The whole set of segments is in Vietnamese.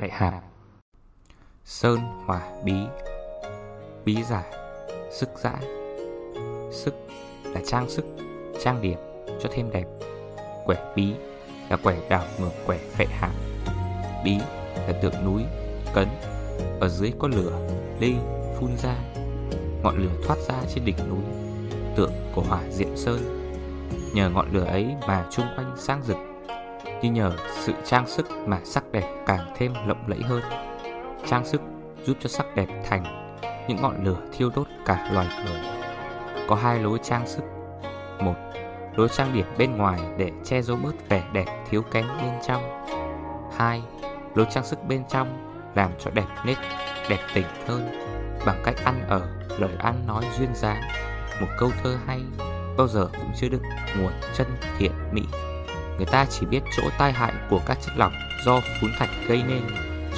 phệ hạp Sơn hỏa bí. Bí giả, Sức giã. Sức là trang sức, Trang điểm cho thêm đẹp. Quẻ bí là quẻ đảo ngược quẻ phệ hạp Bí là tượng núi, Cấn. Ở dưới có lửa Ly phun ra. Ngọn lửa thoát ra trên đỉnh núi. Tượng của hỏa diện sơn. Nhờ ngọn lửa ấy mà chung quanh sáng rực. Như nhờ sự trang sức mà sắc đẹp càng thêm lộng lẫy hơn. Trang sức giúp cho sắc đẹp thành những ngọn lửa thiêu đốt cả loài người. Có hai lối trang sức. Một, lối trang điểm bên ngoài để che giấu bớt vẻ đẹp thiếu kém bên trong. Hai, lối trang sức bên trong làm cho đẹp nết, đẹp tình hơn Bằng cách ăn ở, lời ăn nói duyên dáng. Một câu thơ hay bao giờ cũng chưa được nguồn chân thiện mỹ. Người ta chỉ biết chỗ tai hại của các chất lỏng do phún thạch gây nên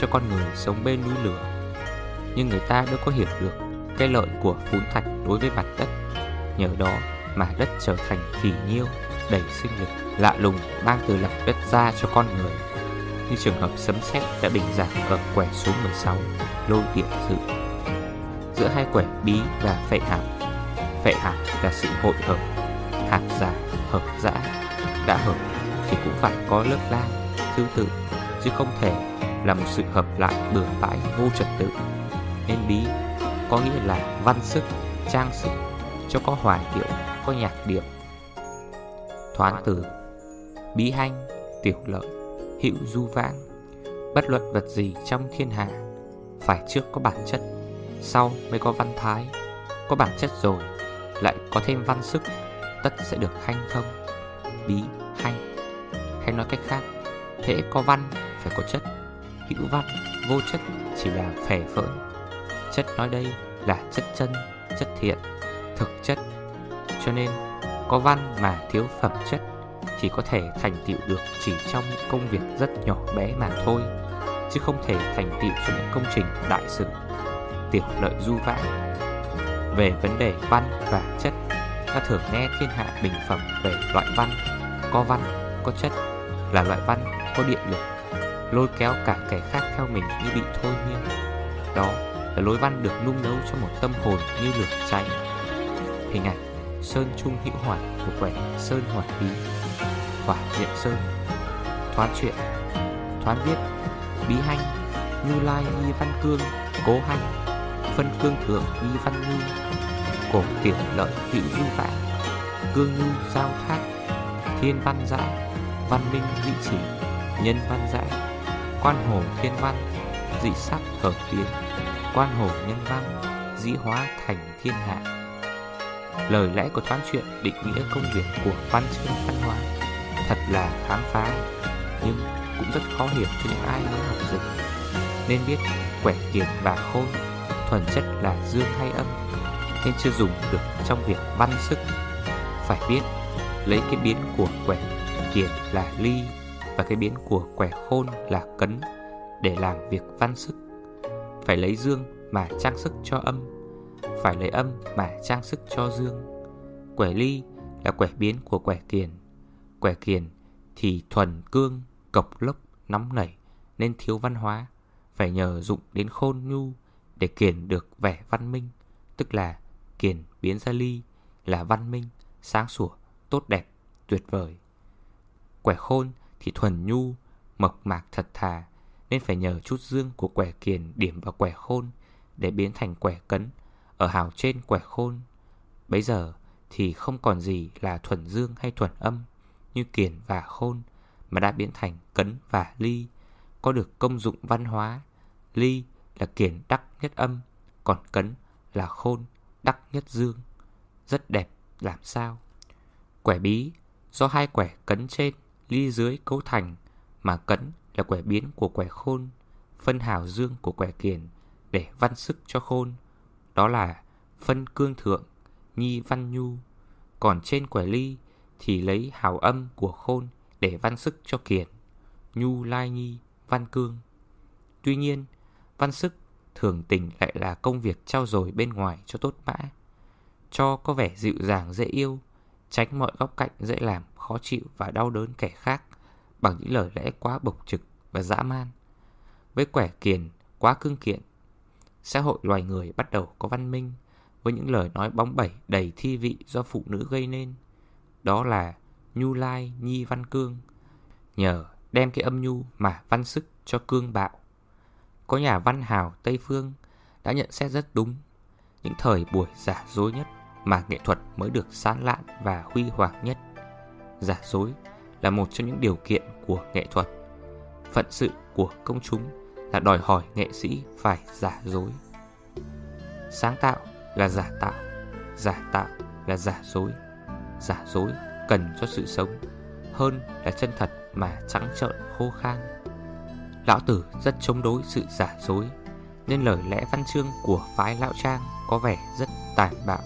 cho con người sống bên núi lửa. Nhưng người ta đâu có hiểu được cái lợi của phún thạch đối với mặt đất. Nhờ đó mà đất trở thành phỉ nhiêu, đầy sinh lực lạ lùng mang từ lòng đất ra cho con người. Như trường hợp sấm sét đã bình giảng ở quẻ số 16, lôi điện dự. Giữa hai quẻ bí và phệ hạp Phệ hạp là sự hội hợp Hạt giả, hợp giã, Đã hợp thì cũng phải có lớp lang Thứ tự Chứ không thể là một sự hợp lại bừa bãi vô trật tự. Nên bí có nghĩa là văn sức, trang sức Cho có hoài điệu, có nhạc điệu. Thoán từ Bí hanh, tiểu lợi, hữu du vãng. Bất luận vật gì trong thiên hạ Phải trước có bản chất Sau mới có văn thái. Có bản chất rồi Lại có thêm văn sức Tất sẽ được hanh thông. Bí, hay nói cách khác Hễ có văn phải có chất Hữu văn, vô chất chỉ là phẻ phỡn. Chất nói đây là chất chân, chất thiện, thực chất. Cho nên có văn mà thiếu phẩm chất chỉ có thể thành tựu được chỉ trong những công việc rất nhỏ bé mà thôi Chứ không thể thành tựu cho những công trình đại sự Tiểu lợi du vãng. Về vấn đề văn và chất Ta thường nghe thiên hạ bình phẩm về loại văn Có văn, có chất. Là loại văn có điện lực, Lôi kéo cả kẻ khác theo mình như bị thôi miên. Đó là lối văn được nung nấu cho một tâm hồn như lửa cháy. Hình ảnh Sơn Trung Hữu Hỏa của quẻ Sơn Hỏa Bí, Hỏa Diện Sơn. Thoán chuyện Thoán viết, Bí Hanh, Như Lai Nhi Văn Cương, Cố Hanh, Phân Cương Thượng Nhi Văn Nhu Cổ Tiểu Lợi Hữu Du Vạn Cương Nhu Giao Thác, Thiên Văn Giã Văn Minh Dị Chỉ Nhân Văn Giã Quan Hồ Thiên Văn, Dị Sắc Hợp Tiến Quan Hồ Nhân Văn, Dĩ Hóa Thành Thiên Hạ. Lời lẽ của thoáng chuyện định nghĩa công việc của văn chương văn hóa Thật là khám phá, Nhưng cũng rất khó hiểu cho những ai mới học dịch Nên biết quẻ kiệt và khôn, Thuần chất là dương hay âm, Nên chưa dùng được trong việc văn sức. Phải biết lấy cái biến của quẻ kiệt là ly Và cái biến của quẻ khôn là cấn Để làm việc văn sức. Phải lấy dương mà trang sức cho âm Phải lấy âm mà trang sức cho dương. Quẻ ly là quẻ biến của quẻ kiền. Quẻ kiền thì thuần cương, cộc lốc, nóng nảy Nên thiếu văn hóa. Phải nhờ dụng đến khôn nhu Để kiền được vẻ văn minh Tức là kiền biến ra ly Là văn minh, sáng sủa, tốt đẹp, tuyệt vời. Quẻ khôn thì thuần nhu, mộc mạc thật thà Nên phải nhờ chút dương của quẻ kiền điểm vào quẻ khôn Để biến thành quẻ cấn Ở hào trên quẻ khôn. Bấy giờ thì không còn gì là thuần dương hay thuần âm Như kiền và khôn Mà đã biến thành cấn và ly. Có được công dụng văn hóa Ly là kiền đắc nhất âm Còn cấn là khôn đắc nhất dương. Rất đẹp làm sao? Quẻ bí do hai quẻ cấn trên ly dưới cấu thành Mà cấn là quẻ biến của quẻ khôn, Phân hào dương của quẻ kiền Để văn sức cho khôn. Đó là phân cương thượng, Nhi văn nhu. Còn trên quẻ ly Thì lấy hào âm của khôn Để văn sức cho kiền Nhu lai nhi, văn cương. Tuy nhiên, Văn sức thường tình lại là công việc trao dồi bên ngoài cho tốt mã, Cho có vẻ dịu dàng dễ yêu. Tránh mọi góc cạnh dễ làm khó chịu và đau đớn kẻ khác bằng những lời lẽ quá bộc trực và dã man. với quẻ kiền quá cương kiện. Xã hội loài người bắt đầu có văn minh với những lời nói bóng bẩy đầy thi vị do phụ nữ gây nên. Đó là nhu lai nhi văn cương, nhờ đem cái âm nhu mà văn sức cho cương bạo. Có nhà văn hào Tây Phương đã nhận xét rất đúng. Những thời buổi giả dối nhất mà nghệ thuật mới được sáng lạn và huy hoàng nhất. Giả dối là một trong những điều kiện của nghệ thuật. Phận sự của công chúng là đòi hỏi nghệ sĩ phải giả dối. Sáng tạo là giả tạo, giả tạo là giả dối. Giả dối cần cho sự sống hơn là chân thật mà trắng trợn khô khan. Lão Tử rất chống đối sự giả dối, nên lời lẽ văn chương của phái Lão Trang có vẻ rất tàn bạo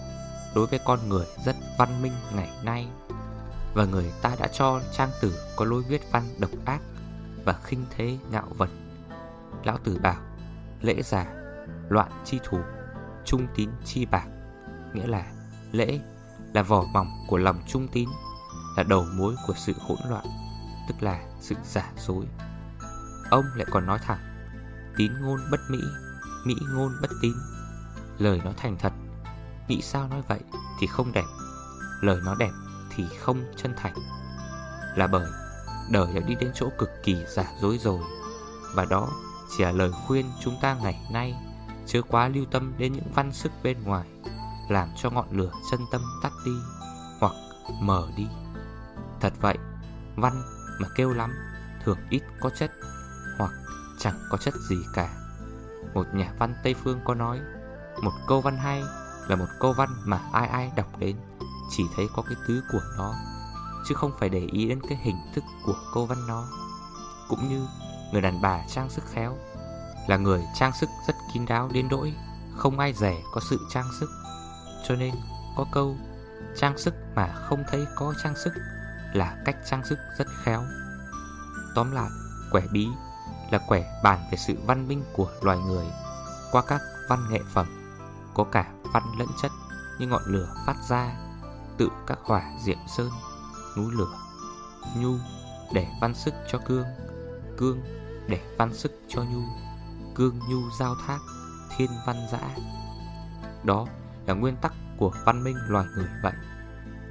đối với con người rất văn minh ngày nay. Và người ta đã cho Trang Tử có lối viết văn độc ác và khinh thế ngạo vật. Lão Tử bảo, lễ giả, loạn chi thủ, trung tín chi bạc, nghĩa là lễ là vỏ mỏng của lòng trung tín, là đầu mối của sự hỗn loạn, tức là sự giả dối. Ông lại còn nói thẳng, tín ngôn bất mỹ, mỹ ngôn bất tín, lời nói thành thật, nghĩ sao nói vậy thì không đẹp, lời nó đẹp thì không chân thành. Là bởi đời đã đi đến chỗ cực kỳ giả dối rồi, và đó chỉ là lời khuyên chúng ta ngày nay chưa quá lưu tâm đến những văn sức bên ngoài làm cho ngọn lửa chân tâm tắt đi hoặc mở đi. Thật vậy, văn mà kêu lắm thường ít có chất hoặc chẳng có chất gì cả. Một nhà văn Tây Phương có nói, một câu văn hay là một câu văn mà ai ai đọc đến chỉ thấy có cái tứ của nó, chứ không phải để ý đến cái hình thức của câu văn nó. Cũng như người đàn bà trang sức khéo là người trang sức rất kín đáo đến đỗi không ai rẻ có sự trang sức. Cho nên có câu trang sức mà không thấy có trang sức là cách trang sức rất khéo. Tóm lại, quẻ bí là quẻ bàn về sự văn minh của loài người qua các văn nghệ phẩm, có cả văn lẫn chất như ngọn lửa phát ra tự các hỏa diệm sơn, núi lửa, nhu để văn sức cho cương, cương để văn sức cho nhu, cương nhu giao thác, thiên văn dã. Đó là nguyên tắc của văn minh loài người vậy.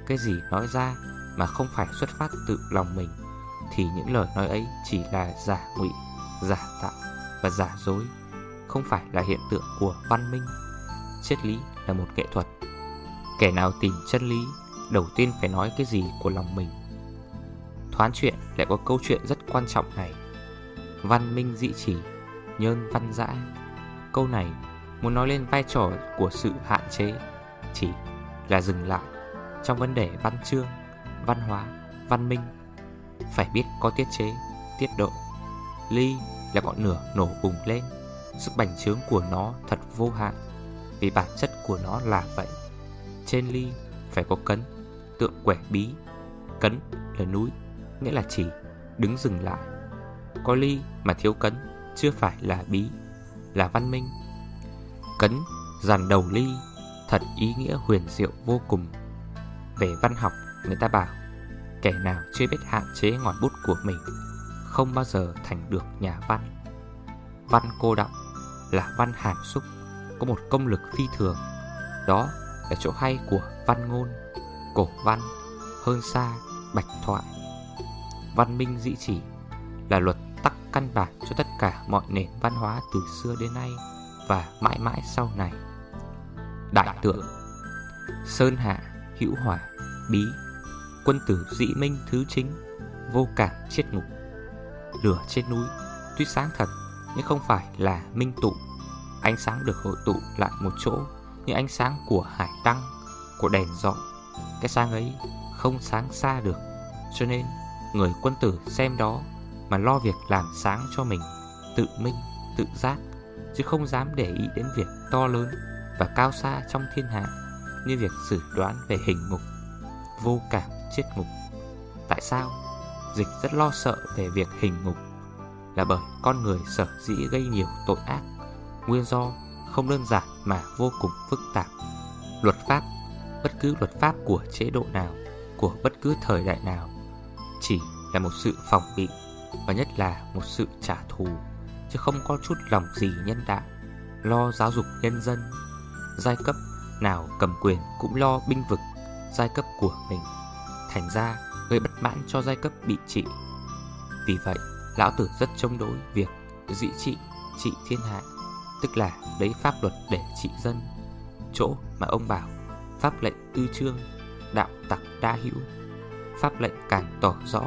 Cái gì nói ra mà không phải xuất phát từ lòng mình thì những lời nói ấy chỉ là giả ngụy, giả tạo và giả dối, không phải là hiện tượng của văn minh. Triết lý là một nghệ thuật. Kẻ nào tìm chân lý, đầu tiên phải nói cái gì của lòng mình. Thoán chuyện lại có câu chuyện rất quan trọng này. Văn minh dị chỉ, nhơn văn dã. Câu này muốn nói lên vai trò của sự hạn chế, chỉ là dừng lại trong vấn đề văn chương văn hóa, văn minh Phải biết có tiết chế, tiết độ Ly là ngọn lửa nổ bùng lên Sức bành trướng của nó thật vô hạn vì bản chất của nó là vậy. Trên ly phải có cấn, Tượng quẻ bí. Cấn là núi, Nghĩa là chỉ, đứng dừng lại. Có ly mà thiếu cấn, Chưa phải là bí, Là văn minh. Cấn dàn đầu ly, Thật ý nghĩa huyền diệu vô cùng. Về văn học, Người ta bảo, Kẻ nào chưa biết hạn chế ngòi bút của mình, Không bao giờ thành được nhà văn. Văn cô đọng là văn hàm xúc. Có một công lực phi thường. Đó là chỗ hay của văn ngôn Cổ văn Hơn xa bạch thoại. Văn minh dĩ chỉ Là luật tắc căn bản cho tất cả mọi nền văn hóa từ xưa đến nay Và mãi mãi sau này. Đại tượng Sơn hạ, hữu hỏa, bí Quân tử dị minh thứ chính Vô cảm chết ngục. Lửa trên núi Tuy sáng thật Nhưng không phải là minh tụ. Ánh sáng được hội tụ lại một chỗ Như ánh sáng của hải tăng Của đèn dọn Cái sáng ấy không sáng xa được Cho nên người quân tử xem đó Mà lo việc làm sáng cho mình Tự minh, tự giác Chứ không dám để ý đến việc to lớn Và cao xa trong thiên hạ Như việc xử đoán về hình mục Vô cảm chết ngục Tại sao? Dịch rất lo sợ về việc hình ngục Là bởi con người sở dĩ gây nhiều tội ác Nguyên do không đơn giản mà vô cùng phức tạp. Luật pháp, bất cứ luật pháp của chế độ nào Của bất cứ thời đại nào Chỉ là một sự phòng bị Và nhất là một sự trả thù Chứ không có chút lòng gì nhân đạo Lo giáo dục nhân dân Giai cấp nào cầm quyền cũng lo binh vực Giai cấp của mình Thành ra gây bất mãn cho giai cấp bị trị. Vì vậy Lão Tử rất chống đối việc dị trị, trị thiên hạ. Tức là lấy pháp luật để trị dân. Chỗ mà ông bảo Pháp lệnh tư trương Đạo tặc đa hữu. Pháp lệnh càng tỏ rõ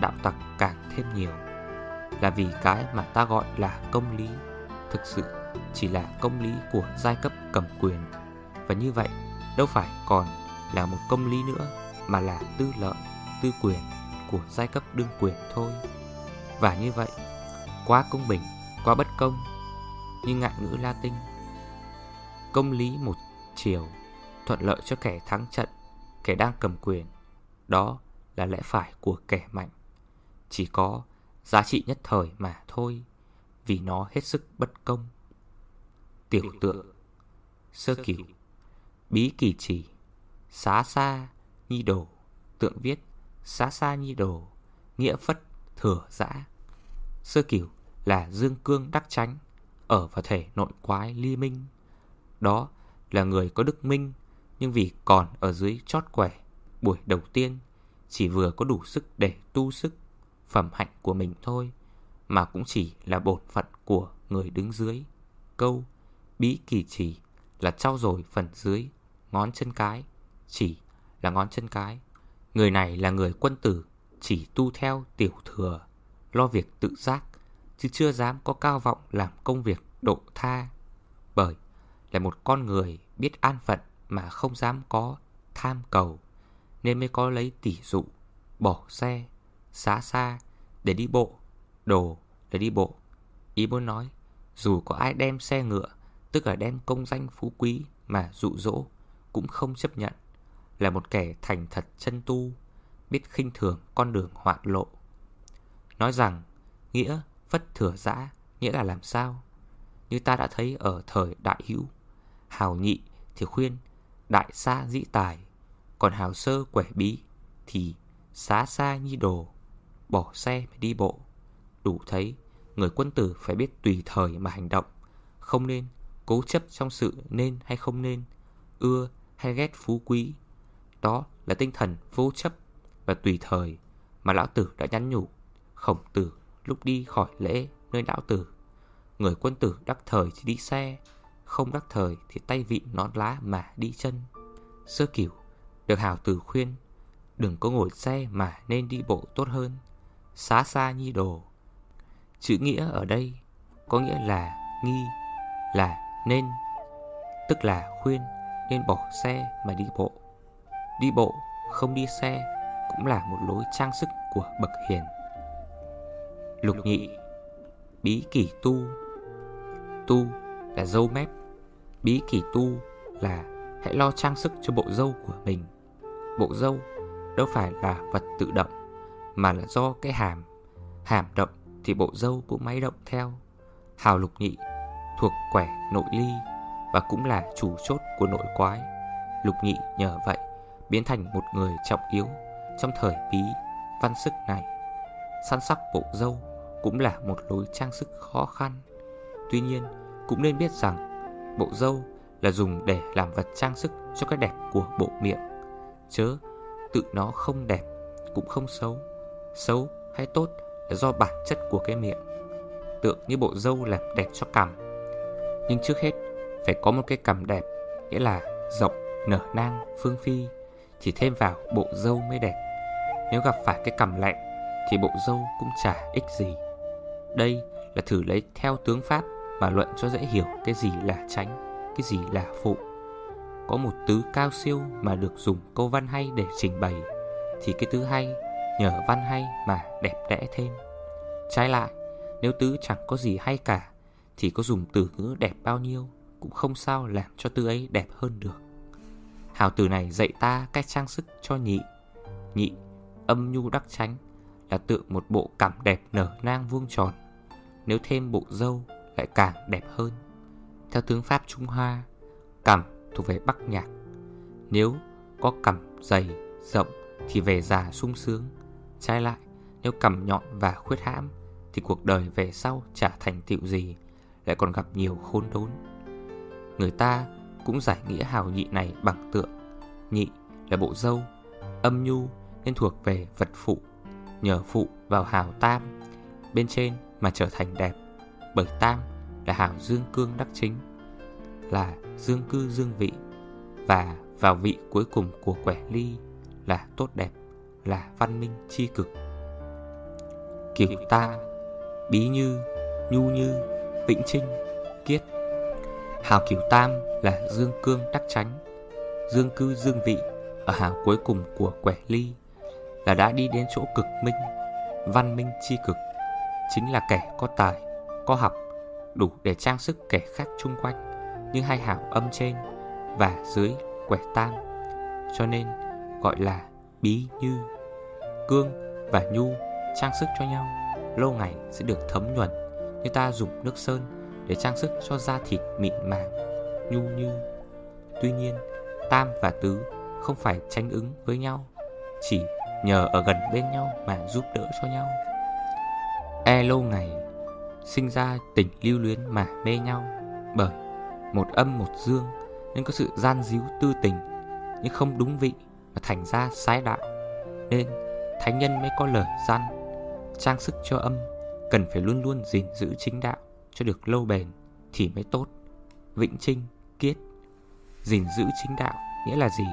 Đạo tặc càng thêm nhiều. Là vì cái mà ta gọi là công lý. Thực sự chỉ là công lý của giai cấp cầm quyền. Và như vậy đâu phải còn là một công lý nữa Mà là tư lợi, tư quyền của giai cấp đương quyền thôi. Và như vậy, quá công bình, quá bất công như ngạn ngữ Latin. Công lý một chiều Thuận lợi cho kẻ thắng trận Kẻ đang cầm quyền. Đó là lẽ phải của kẻ mạnh. Chỉ có giá trị nhất thời mà thôi Vì nó hết sức bất công. Tiểu tượng Sơ cửu Bí kỳ chỉ Xá xa nhi đồ Tượng viết Xá xa nhi đồ Nghĩa phất thừa dã Sơ cửu là dương cương đắc tránh ở vào thể nội quái ly minh. Đó là người có đức minh, Nhưng vì còn ở dưới chót quẻ, Buổi đầu tiên Chỉ vừa có đủ sức để tu sức Phẩm hạnh của mình thôi, Mà cũng chỉ là bổn phận của người đứng dưới. Câu Bí kỳ chỉ là trao dồi phần dưới Ngón chân cái, Chỉ là ngón chân cái. Người này là người quân tử, Chỉ tu theo tiểu thừa, Lo việc tự giác Chứ chưa dám có cao vọng làm công việc độ tha. Bởi là một con người biết an phận Mà không dám có tham cầu, Nên mới có lấy tỷ dụ, Bỏ xe, Xá xa để đi bộ. Đồ để đi bộ. Ý muốn nói, Dù có ai đem xe ngựa, Tức là đem công danh phú quý mà dụ dỗ, Cũng không chấp nhận. Là một kẻ thành thật chân tu, Biết khinh thường con đường hoạn lộ. Nói rằng, Nghĩa vất thừa dã Nghĩa là làm sao? Như ta đã thấy ở thời đại hữu Hào nhị thì khuyên Đại xa dĩ tài Còn hào sơ quẻ bí Thì xá xa nhi đồ Bỏ xe mà đi bộ. Đủ thấy Người quân tử phải biết tùy thời mà hành động Không nên cố chấp trong sự nên hay không nên, ưa hay ghét phú quý. Đó là tinh thần vô chấp và tùy thời mà lão tử đã nhắn nhủ khổng tử lúc đi khỏi lễ nơi lão tử. Người quân tử đắc thời thì đi xe, không đắc thời thì tay vịn nón lá mà đi chân. Sơ cửu được hào tử khuyên đừng có ngồi xe mà nên đi bộ tốt hơn. Xá xa nhi đồ. Chữ nghĩa ở đây có nghĩa là nghi, là nên Tức là khuyên nên bỏ xe mà đi bộ Đi bộ không đi xe Cũng là một lối trang sức của bậc hiền Lục nhị, Bí kỷ tu Tu là dâu mép, Bí kỷ tu là hãy lo trang sức cho bộ dâu của mình Bộ dâu đâu phải là vật tự động, Mà là do cái hàm Hàm động thì bộ dâu cũng máy động theo Hào lục nhị thuộc quẻ nội ly và cũng là chủ chốt của nội quái. Lục Nhị nhờ vậy biến thành một người trọng yếu trong thời bí văn sức này. Săn sắc bộ dâu cũng là một lối trang sức khó khăn. Tuy nhiên, cũng nên biết rằng bộ dâu là dùng để làm vật trang sức cho cái đẹp của bộ miệng. Chớ tự nó không đẹp cũng không xấu. Xấu hay tốt là do bản chất của cái miệng. Tượng như bộ dâu làm đẹp cho cằm nhưng trước hết phải có một cái cằm đẹp Nghĩa là rộng, nở nang, phương phi Chỉ thêm vào bộ dâu mới đẹp Nếu gặp phải cái cằm lạnh Thì bộ dâu cũng chả ích gì đây là thử lấy theo tướng Pháp Mà luận cho dễ hiểu cái gì là tránh Cái gì là phụ. Có một tứ cao siêu mà được dùng câu văn hay để trình bày Thì cái tứ hay nhờ văn hay mà đẹp đẽ thêm. Trái lại nếu tứ chẳng có gì hay cả thì có dùng từ ngữ đẹp bao nhiêu Cũng không sao làm cho tứ ấy đẹp hơn được. Hào từ này dạy ta cách trang sức cho nhị. Nhị, âm nhu đắc tránh Là tượng một bộ cảm đẹp nở nang vuông tròn. Nếu thêm bộ dâu lại càng đẹp hơn. Theo tướng Pháp Trung Hoa Cằm thuộc về Bắc Nhạc. Nếu có cằm dày, rộng Thì về già sung sướng. Trái lại, nếu cằm nhọn và khuyết hãm Thì cuộc đời về sau chả thành tựu gì Lại còn gặp nhiều khốn đốn. Người ta cũng giải nghĩa hào nhị này bằng tượng. Nhị là bộ dâu Âm nhu nên thuộc về vật phụ. Nhờ phụ vào hào tam Bên trên mà trở thành đẹp, Bởi tam là hào dương cương đắc chính, Là dương cư dương vị, Và vào vị cuối cùng của quẻ ly Là tốt đẹp, Là văn minh chi cực. Kiểu ta, Bí như, Nhu như, Vĩnh trinh Kiết. Hào kiểu tam là dương cương đắc tránh Dương cư dương vị Ở hào cuối cùng của quẻ ly Là đã đi đến chỗ cực minh, Văn minh chi cực. Chính là kẻ có tài Có học Đủ để trang sức kẻ khác chung quanh Như hai hảo âm trên Và dưới quẻ tam Cho nên gọi là bí như Cương và nhu trang sức cho nhau Lâu ngày sẽ được thấm nhuần Như ta dùng nước sơn để trang sức cho da thịt mịn màng, nhu như. Tuy nhiên, tam và tứ không phải tranh ứng với nhau, chỉ nhờ ở gần bên nhau mà giúp đỡ cho nhau. E lâu ngày, sinh ra tình lưu luyến mà mê nhau, bởi một âm một dương nên có sự gian díu tư tình, nhưng không đúng vị mà thành ra sai đạo. Nên thánh nhân mới có lời gian trang sức cho âm cần phải luôn luôn gìn giữ chính đạo cho được lâu bền thì mới tốt. Vĩnh Trinh, Kiết gìn giữ chính đạo nghĩa là gì?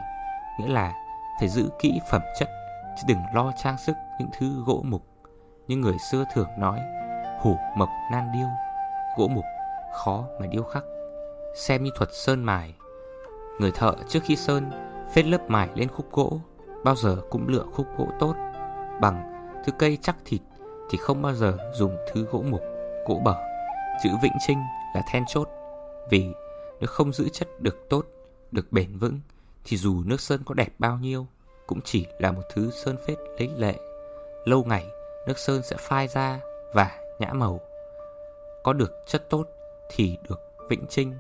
Nghĩa là phải giữ kỹ phẩm chất chứ đừng lo trang sức những thứ gỗ mục. Như người xưa thường nói, hủ mộc nan điêu, gỗ mục khó mà điêu khắc. Xem như thuật sơn mài. Người thợ trước khi sơn phết lớp mài lên khúc gỗ, bao giờ cũng lựa khúc gỗ tốt. Bằng thứ cây chắc thịt thì không bao giờ dùng thứ gỗ mục, gỗ bở. Chữ vĩnh trinh là then chốt Vì nếu không giữ chất được tốt Được bền vững Thì dù nước sơn có đẹp bao nhiêu Cũng chỉ là một thứ sơn phết lấy lệ Lâu ngày nước sơn sẽ phai ra Và nhã màu Có được chất tốt Thì được vĩnh trinh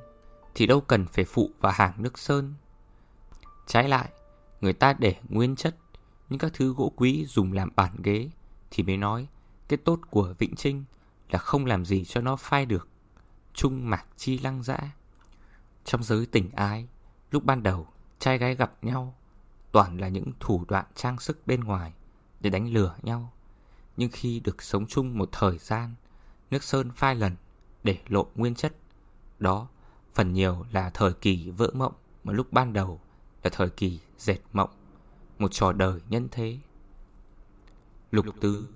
Thì đâu cần phải phụ vào hàng nước sơn Trái lại Người ta để nguyên chất Những các thứ gỗ quý dùng làm bàn ghế Thì mới nói Cái tốt của Vĩnh Trinh là không làm gì cho nó phai được. Trung mạc chi lăng dã. Trong giới tình ái, lúc ban đầu, trai gái gặp nhau, toàn là những thủ đoạn trang sức bên ngoài để đánh lừa nhau. Nhưng khi được sống chung một thời gian, nước sơn phai lần để lộ nguyên chất. Đó phần nhiều là thời kỳ vỡ mộng mà lúc ban đầu là thời kỳ dệt mộng, một trò đời nhân thế. Lục tứ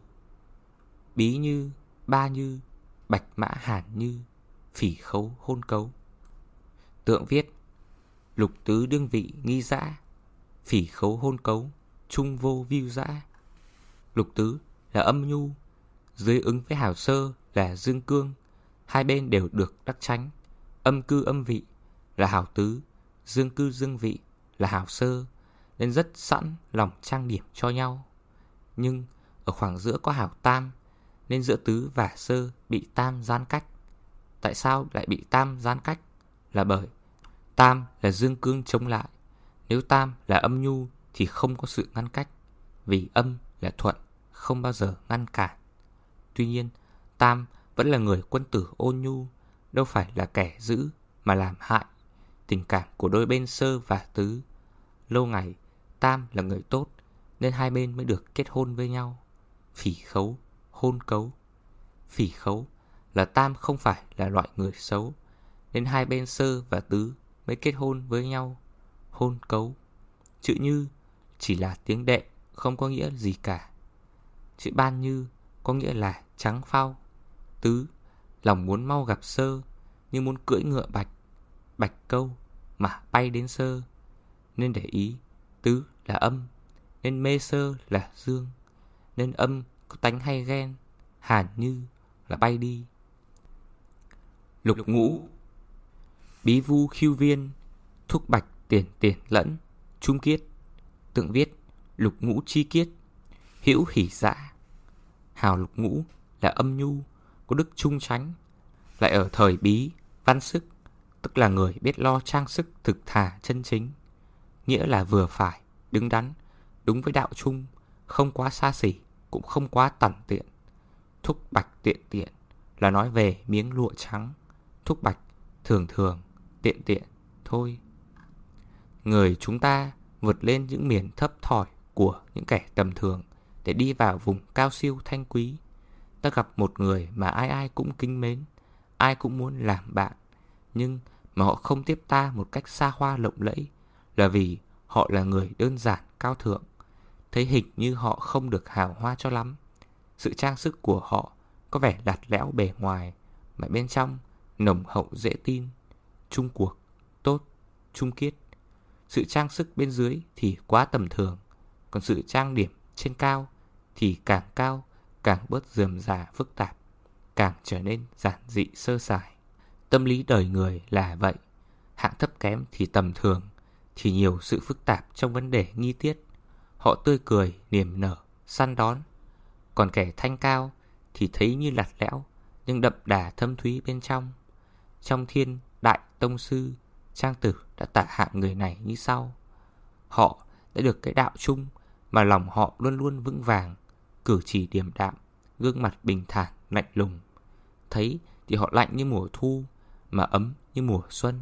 Bí như ba như, bạch mã hàn như, phỉ khấu hôn cấu. Tượng viết, lục tứ đương vị nghi dã, phỉ khấu hôn cấu, trung vô viu dã. Lục tứ là âm nhu, dưới ứng với hào sơ là dương cương, hai bên đều được đắc tránh. Âm cư âm vị là hào tứ, dương cư dương vị là hào sơ, nên rất sẵn lòng trang điểm cho nhau. Nhưng ở khoảng giữa có hào tam nên giữa tứ và sơ bị tam gian cách. Tại sao lại bị tam gian cách? Là bởi tam là dương cương chống lại. Nếu tam là âm nhu thì không có sự ngăn cách. Vì âm là thuận, không bao giờ ngăn cản. Tuy nhiên, tam vẫn là người quân tử ôn nhu, đâu phải là kẻ giữ mà làm hại tình cảm của đôi bên sơ và tứ. Lâu ngày, tam là người tốt, nên hai bên mới được kết hôn với nhau. Phỉ khấu hôn cấu. Phỉ khấu là Tam không phải là loại người xấu, nên hai bên sơ và tứ mới kết hôn với nhau. Hôn cấu. Chữ như chỉ là tiếng đệ, không có nghĩa gì cả. Chữ ban như có nghĩa là trắng phao. Tứ, lòng muốn mau gặp sơ, như muốn cưỡi ngựa bạch, bạch câu mà bay đến sơ. Nên để ý, tứ là âm, nên mê sơ là dương, nên âm có tánh hay ghen Hàn như là bay đi Lục ngũ Bí vu khiêu viên Thúc bạch tiền tiền lẫn Trung kiết Tượng viết lục ngũ chi kiết Hữu hỉ dạ Hào lục ngũ là âm nhu Có đức trung tránh Lại ở thời bí văn sức Tức là người biết lo trang sức thực thà chân chính Nghĩa là vừa phải Đứng đắn Đúng với đạo chung Không quá xa xỉ cũng không quá tẩn tiện. Thúc bạch tiện tiện là nói về miếng lụa trắng. Thúc bạch thường thường, tiện tiện, thôi. Người chúng ta vượt lên những miền thấp thỏi của những kẻ tầm thường để đi vào vùng cao siêu thanh quý. Ta gặp một người mà ai ai cũng kính mến, ai cũng muốn làm bạn, nhưng mà họ không tiếp ta một cách xa hoa lộng lẫy là vì họ là người đơn giản cao thượng. Thấy hình như họ không được hào hoa cho lắm. Sự trang sức của họ có vẻ đặt lẽo bề ngoài, mà bên trong nồng hậu dễ tin, trung cuộc, tốt, trung kiết. Sự trang sức bên dưới thì quá tầm thường, còn sự trang điểm trên cao thì càng cao, càng bớt dườm già phức tạp, càng trở nên giản dị sơ sài. Tâm lý đời người là vậy, hạng thấp kém thì tầm thường, thì nhiều sự phức tạp trong vấn đề nghi tiết. Họ tươi cười, niềm nở, săn đón. Còn kẻ thanh cao thì thấy như lạt lẽo, nhưng đậm đà thâm thúy bên trong. Trong thiên đại tông sư, Trang Tử đã tả hạng người này như sau. Họ đã được cái đạo chung mà lòng họ luôn luôn vững vàng, cử chỉ điềm đạm, gương mặt bình thản, lạnh lùng. Thấy thì họ lạnh như mùa thu, mà ấm như mùa xuân.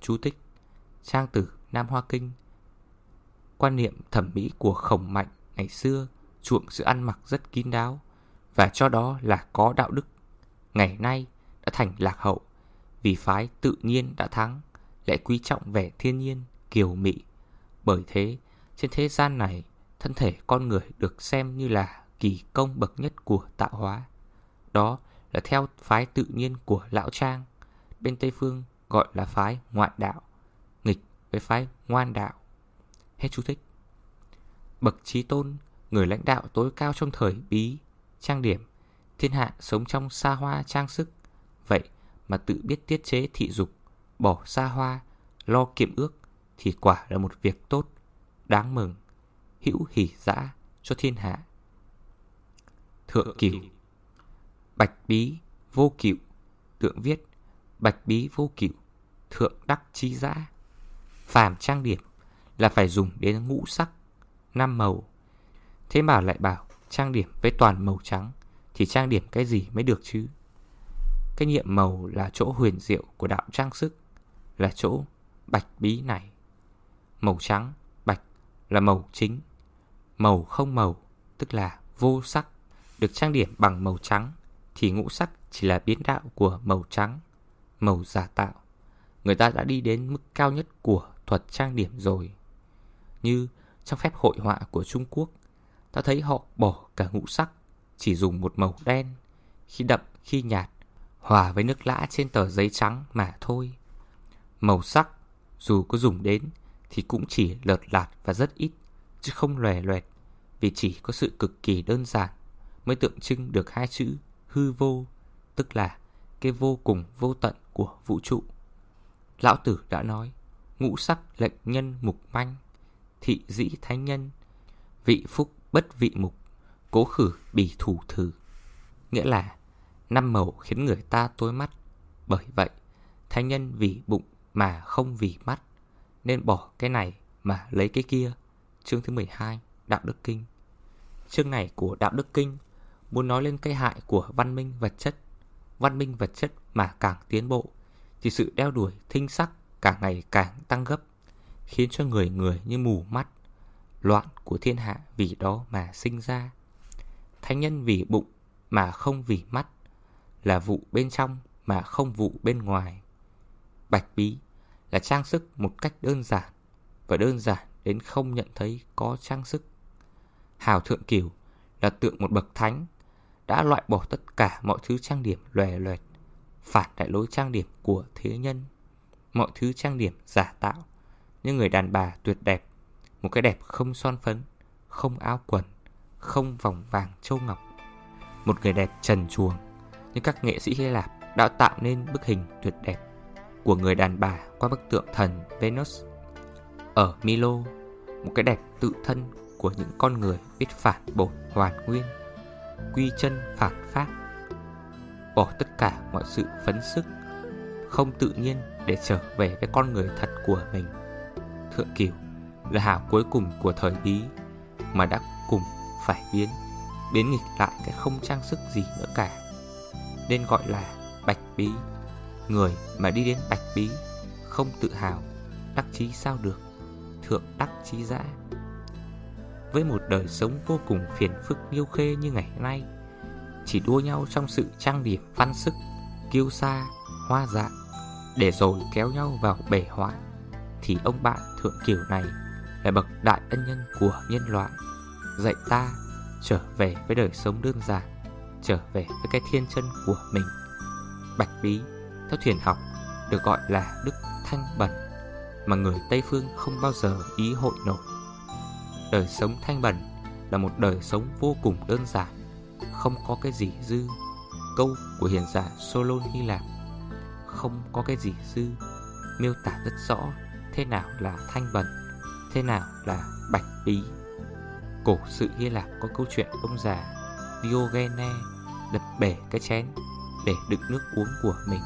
Chú thích Trang Tử Nam Hoa Kinh Quan niệm thẩm mỹ của khổng mạnh ngày xưa chuộng sự ăn mặc rất kín đáo và cho đó là có đạo đức. Ngày nay đã thành lạc hậu vì phái tự nhiên đã thắng, lại quý trọng vẻ thiên nhiên, kiều mị. Bởi thế, trên thế gian này, thân thể con người được xem như là kỳ công bậc nhất của tạo hóa. Đó là theo phái tự nhiên của Lão Trang, bên Tây Phương gọi là phái ngoại đạo, nghịch với phái ngoan đạo. Hết chú thích. Bậc trí tôn, người lãnh đạo tối cao trong thời bí, trang điểm, thiên hạ sống trong xa hoa trang sức. Vậy mà tự biết tiết chế thị dục, bỏ xa hoa, lo kiệm ước thì quả là một việc tốt, đáng mừng, hữu hỷ dã cho thiên hạ. Thượng cửu Bạch bí vô cửu Tượng viết Bạch bí vô cửu Thượng đắc chi dã. Phàm trang điểm là phải dùng đến ngũ sắc năm màu. Thế mà lại bảo trang điểm với toàn màu trắng Thì trang điểm cái gì mới được chứ? Cái nhiệm màu là chỗ huyền diệu của đạo trang sức Là chỗ bạch bí này. Màu trắng, bạch là màu chính Màu không màu, tức là vô sắc, Được trang điểm bằng màu trắng, Thì ngũ sắc chỉ là biến đạo của màu trắng, Màu giả tạo. Người ta đã đi đến mức cao nhất của thuật trang điểm rồi. Như trong phép hội họa của Trung Quốc, Ta thấy họ bỏ cả ngũ sắc, Chỉ dùng một màu đen, Khi đậm, khi nhạt, Hòa với nước lã trên tờ giấy trắng mà thôi. Màu sắc Dù có dùng đến Thì cũng chỉ lợt lạt và rất ít. Chứ không lòe loẹt, Vì chỉ có sự cực kỳ đơn giản Mới tượng trưng được hai chữ hư vô, Tức là cái vô cùng vô tận của vũ trụ. Lão Tử đã nói, Ngũ sắc lệnh nhân mục manh, Thị dĩ thánh nhân, Vị phúc bất vị mục, Cố khử bỉ thủ thử. Nghĩa là, Năm màu khiến người ta tối mắt. Bởi vậy, Thánh nhân vì bụng mà không vì mắt, Nên bỏ cái này mà lấy cái kia. Chương thứ 12 Đạo Đức Kinh. Chương này của Đạo Đức Kinh Muốn nói lên cái hại của văn minh vật chất. Văn minh vật chất mà càng tiến bộ, Thì sự đeo đuổi, thinh sắc càng ngày càng tăng gấp, Khiến cho người người như mù mắt, Loạn của thiên hạ vì đó mà sinh ra. Thánh nhân vì bụng mà không vì mắt, Là vụ bên trong mà không vụ bên ngoài. Bạch bí là trang sức một cách đơn giản Và đơn giản đến không nhận thấy có trang sức. Hào thượng cửu là tượng một bậc thánh, Đã loại bỏ tất cả mọi thứ trang điểm lòe loẹt, Phản đại lối trang điểm của thế nhân. Mọi thứ trang điểm giả tạo Như người đàn bà tuyệt đẹp, Một cái đẹp không son phấn, Không áo quần, Không vòng vàng châu ngọc. Một người đẹp trần chuồng, Như các nghệ sĩ Hy Lạp đã tạo nên bức hình tuyệt đẹp Của người đàn bà qua bức tượng thần Venus. Ở Milo, Một cái đẹp tự thân của những con người biết phản bổn hoàn nguyên, Quy chân phản pháp, Bỏ tất cả mọi sự phấn sức, Không tự nhiên để trở về với con người thật của mình. Thượng Cửu là hảo cuối cùng của thời bí mà đã cùng phải biến. Biến nghịch lại cái không trang sức gì nữa cả Nên gọi là bạch bí, Người mà đi đến bạch bí Không tự hào, Đắc chí sao được Thượng đắc chí dã. Với một đời sống vô cùng phiền phức yêu khê như ngày nay Chỉ đua nhau trong sự trang điểm văn sức Kiêu sa, hoa dạng Để rồi kéo nhau vào bể hoại Thì ông bạn thượng kiểu này Là bậc đại ân nhân của nhân loại Dạy ta trở về với đời sống đơn giản Trở về với cái thiên chân của mình. Bạch bí theo thuyền học được gọi là đức thanh bẩn mà người Tây Phương không bao giờ ý hội nổi Đời sống thanh bẩn là một đời sống vô cùng đơn giản Không có cái gì dư. Câu của hiền giả Solon Hy Lạp Không có cái gì dư. Miêu tả rất rõ thế nào là thanh bẩn Thế nào là bạch bí. Cổ sự Hy Lạp có câu chuyện ông già Diogene đập bể cái chén để đựng nước uống của mình.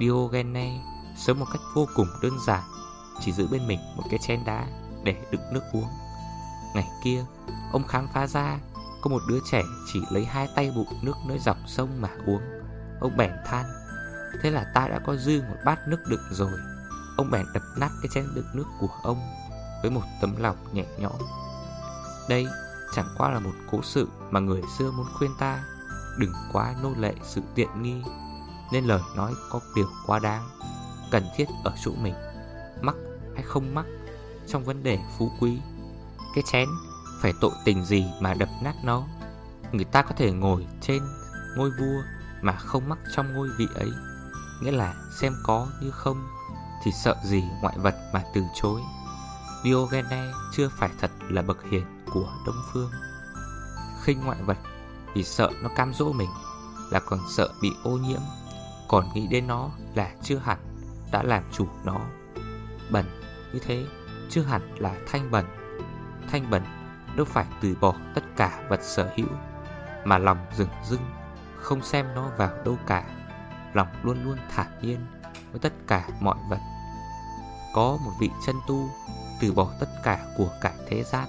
Diogene sống một cách vô cùng đơn giản, chỉ giữ bên mình một cái chén đá để đựng nước uống. Ngày kia, ông khám phá ra có một đứa trẻ chỉ lấy hai tay bụng nước nơi dọc sông mà uống. Ông bèn than, thế là ta đã có dư một bát nước đựng rồi. Ông bèn đập nát cái chén đựng nước của ông với một tấm lòng nhẹ nhõm. Đây chẳng qua là một cố sự mà người xưa muốn khuyên ta đừng quá nô lệ sự tiện nghi Nên lời nói có điều quá đáng Cần thiết ở chỗ mình Mắc hay không mắc Trong vấn đề phú quý. Cái chén phải tội tình gì mà đập nát nó? Người ta có thể ngồi trên ngôi vua Mà không mắc trong ngôi vị ấy. Nghĩa là xem có như không Thì sợ gì ngoại vật mà từ chối. Diogene chưa phải thật là bậc hiền của Đông Phương. Khinh ngoại vật vì sợ nó cam dỗ mình Là còn sợ bị ô nhiễm. Còn nghĩ đến nó là chưa hẳn Đã làm chủ nó. Bẩn như thế, Chưa hẳn là thanh bẩn. Thanh bẩn đâu phải từ bỏ tất cả vật sở hữu, Mà lòng dừng dưng Không xem nó vào đâu cả. Lòng luôn luôn thản nhiên Với tất cả mọi vật. Có một vị chân tu Từ bỏ tất cả của cải thế gian,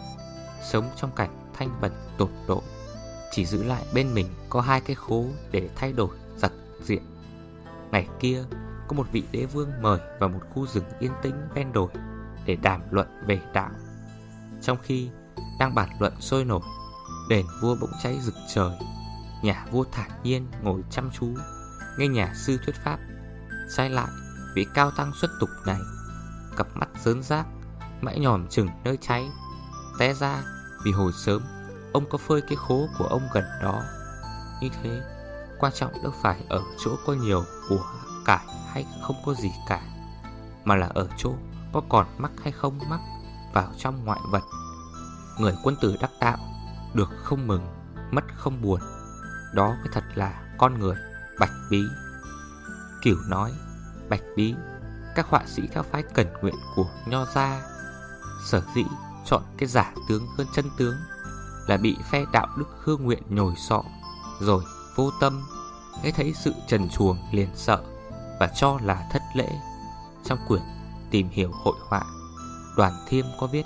Sống trong cảnh thanh bẩn tột độ, chỉ giữ lại bên mình có hai cái khố để thay đổi giặt diện. Ngày kia có một vị đế vương mời vào một khu rừng yên tĩnh ven đồi Để đàm luận về đạo. Trong khi đang bàn luận sôi nổi, Đền vua bỗng cháy rực trời, Nhà vua thản nhiên ngồi chăm chú, Nghe nhà sư thuyết pháp. Sai lại, vị cao tăng xuất tục này, Cặp mắt dớn rác, Mãi nhòm chừng nơi cháy. Té ra, vì hồi sớm, Ông có phơi cái khố của ông gần đó. Như thế, Quan trọng đâu phải ở chỗ có nhiều của hay không có gì cả Mà là ở chỗ có còn mắc hay không mắc vào trong ngoại vật. Người quân tử đắc đạo Được không mừng, mất không buồn Đó mới thật là con người Bạch Bí. Kiểu nói Bạch Bí Các họa sĩ theo phái cẩn nguyện của Nho Gia Sở dĩ chọn cái giả tướng hơn chân tướng là bị phe đạo đức hương nguyện nhồi sọ Rồi vô tâm Hãy thấy sự trần chuồng liền sợ. Và cho là thất lễ. Trong quyển tìm hiểu hội họa, Đoàn Thiêm có viết,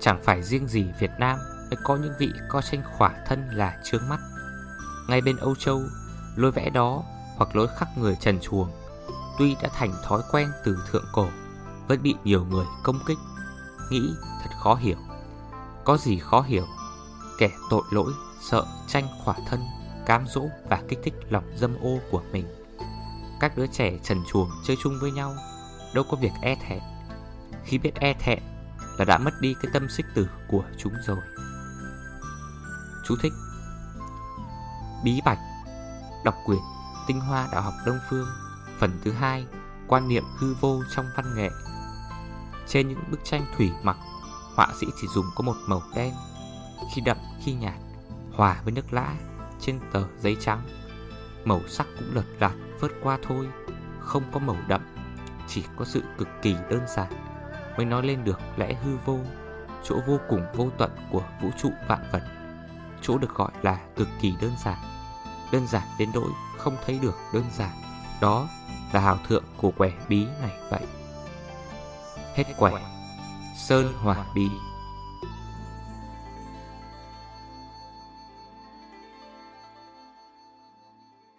Chẳng phải riêng gì Việt Nam Mới có những vị co tranh khỏa thân là trướng mắt. Ngay bên Âu Châu, Lối vẽ đó hoặc lối khắc người trần chuồng Tuy đã thành thói quen từ thượng cổ, Vẫn bị nhiều người công kích, Nghĩ thật khó hiểu. Có gì khó hiểu? Kẻ tội lỗi sợ tranh khỏa thân, Cám dỗ và kích thích lòng dâm ô của mình. Các đứa trẻ trần chuồng chơi chung với nhau, Đâu có việc e thẹn. Khi biết e thẹn Là đã mất đi cái tâm xích tử của chúng rồi. Chú thích. Bí Bạch, Đọc quyển Tinh hoa đạo học Đông Phương, Phần thứ hai, Quan niệm hư vô trong văn nghệ. Trên những bức tranh thủy mặc, Họa sĩ chỉ dùng có một màu đen. Khi đậm, khi nhạt, Hòa với nước lã trên tờ giấy trắng. Màu sắc cũng lật lạt vớt qua thôi, Không có màu đậm, Chỉ có sự cực kỳ đơn giản. Mới nói lên được lẽ hư vô, Chỗ vô cùng vô tận của vũ trụ vạn vật. Chỗ được gọi là cực kỳ đơn giản. Đơn giản đến nỗi không thấy được đơn giản. Đó là hào thượng của quẻ bí này vậy. Hết quẻ. Sơn Hỏa Bí.